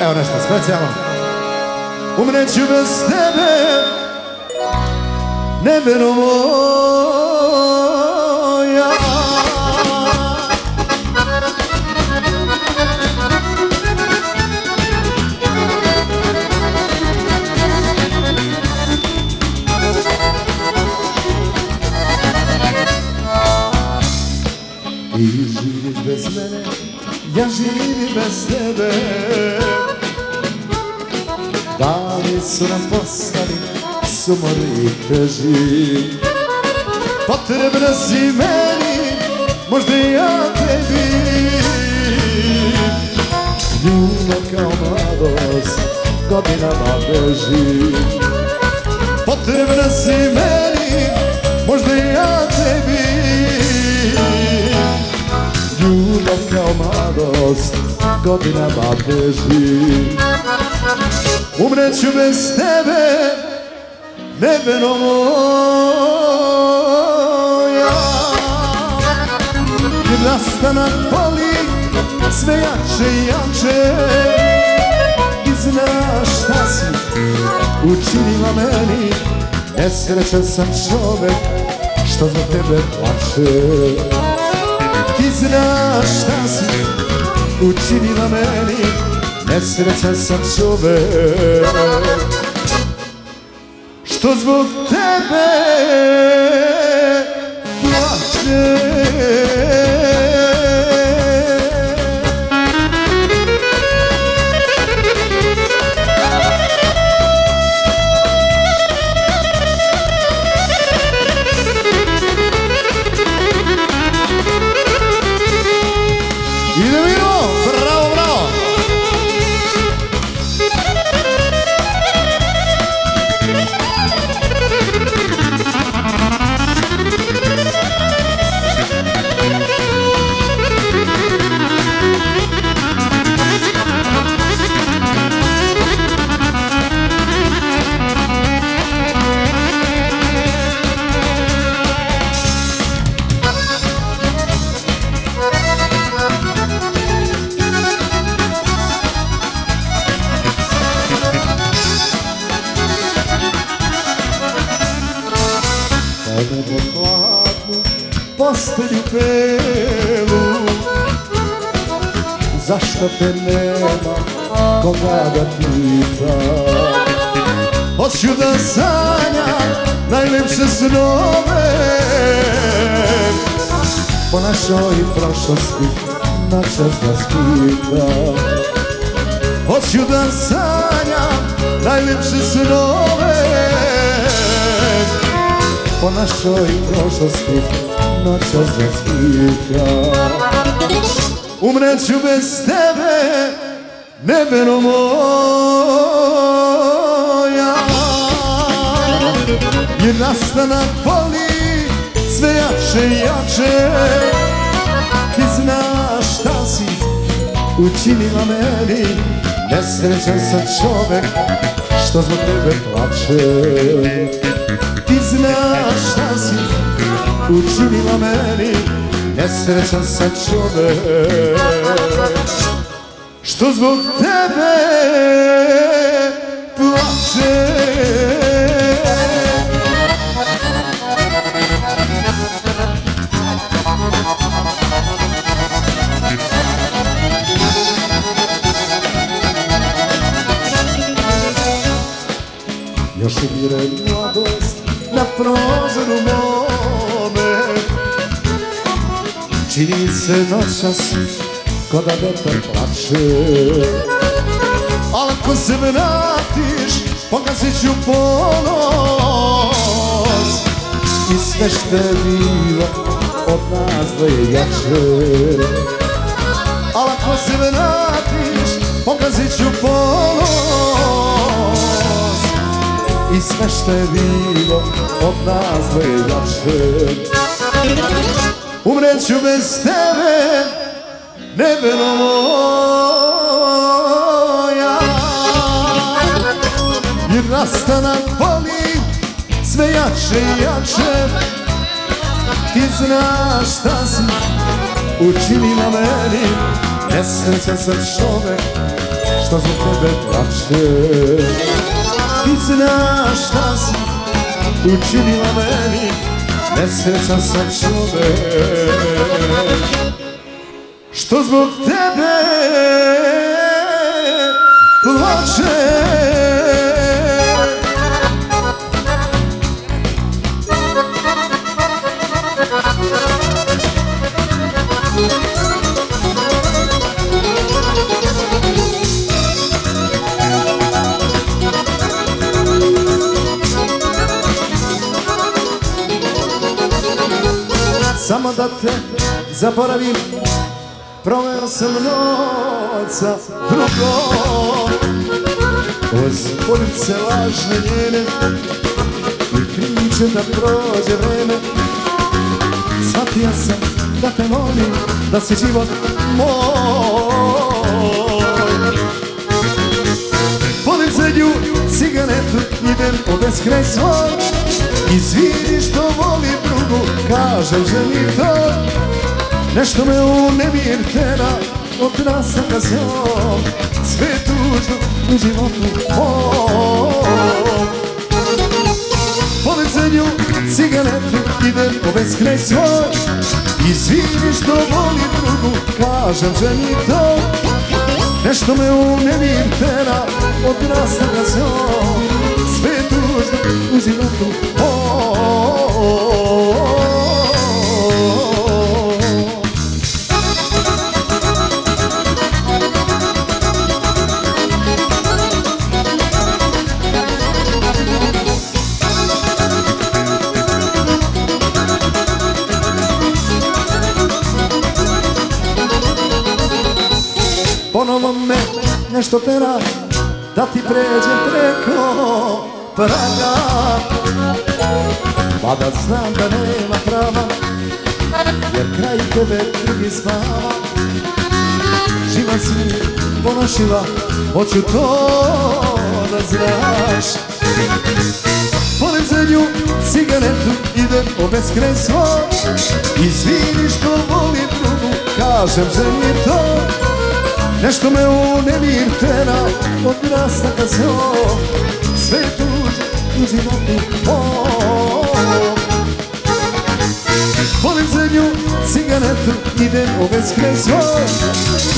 Evo nešto specijalno. Umreću bez tebe, nebeno moja. Ti živiš bez mene, ja živim bez tebe su nam postali sumori teži. Potrebna si meni, možda i ja tebi. Ljubav kao mladost, godinama beži. Potrebna si meni, možda i ja tebi. Ljubav kao mladost, godinama beži. Umreću bez tebe, nebeno moja. I nastanak boli, sve jače i jače. I znaš šta si učinila meni Nesrećan sam čovek što za tebe plače učinila meni Nesrećan sam čovek Što zbog tebe plače Po hladnu postelju pelu. Zašto te nema koga da pita? Hoću da sanjam najlepše snove. Po našoj prošlosti načas da skita Hoću da sanjam najlepše snove Po našoj prošlosti noćas da skita Umreću bez tebe, nebeno moja. Jer nastanak boli sve jače i jače. Ti znaš šta si učinila meni Nesrećan sam čovek što zbog tebe plače znaš šta si učinila meni Nesrećan sam čovek. Što zbog tebe plače Još umire mladost na prozoru mome. Čini se noćas ko da vetar plače Ali ako se vratiš pogazit ću ponos. I sve što je bilo od nas dvoje jače. Ali ako se vratiš i sve što je bilo od nas dvoje jače Umreću bez tebe, nebeno moja. Jer rastanak boli sve jače i jače. Ti znaš šta si učinila meni Nesrećan sam čovek što zbog tebe plače Ti znaš šta si učinila meni Nesrećan sam čovek Što zbog tebe plače da te zaboravim? Proveo sam noć sa drugom Uz ulice lažne njene I priče da prođe vreme. Shvatio sam da te volim Da si život moj. Polim zadnju cigaretu Idem po beskraj svoj volim drugu Kažem želim to Nešto me u nemir tera Od rasaka zom Sve tužno u životu mom. Polim zadnju cigaretu Idem po beskraj svoj Izvini što volim drugu Kažem želim to Nešto me u nemir tera Od rasaka zom Sve tužno u životu mom Ponovo me nešto tera Da ti pređem preko praga. Mada znam da nema prava Jer kraj tebe drugi spava Živa si mi ponošila Hoću to da znaš. Polim zadnju cigaretu Idem beskraj svoj Izvini što volim drugu Kažem želim to Nešto me u nemir tera Od rastaka zom Sve tužno u životu Volim zemlju, cigaretu Idem u beskraj svoj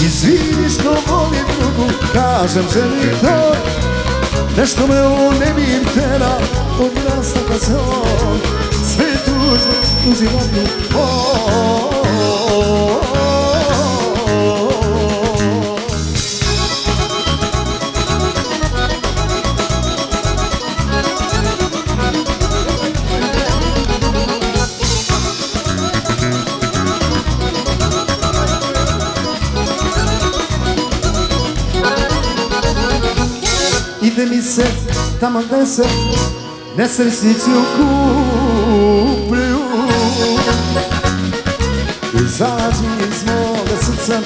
Izvini što volim drugu Kažem želim to. Nešto me u nemir tera Od rastaka zom Sve tužno u životu se tamo gde se nesrećnici okupljuju. Izađi iz moga srca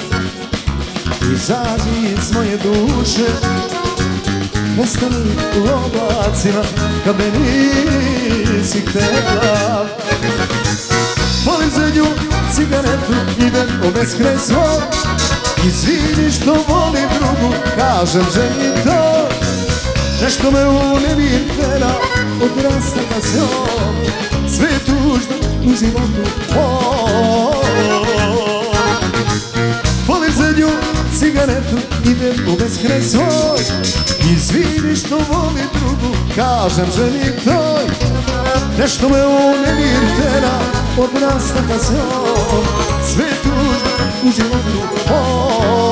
Izađi iz moje duše. Nestani u oblacima kad me nisi htjela. Volim zadnju cigaretu, idem u beskraj Izvini što volim drugu, kažem želim to Nešto me u nemir tera od rastaka zom Sve tužno u životu Volim zadnju cigaretu, idem u beskraj svoj Izvini što volim drugu, kažem želim toj Nešto me u nemir tera od rastaka zom Sve tužno u životu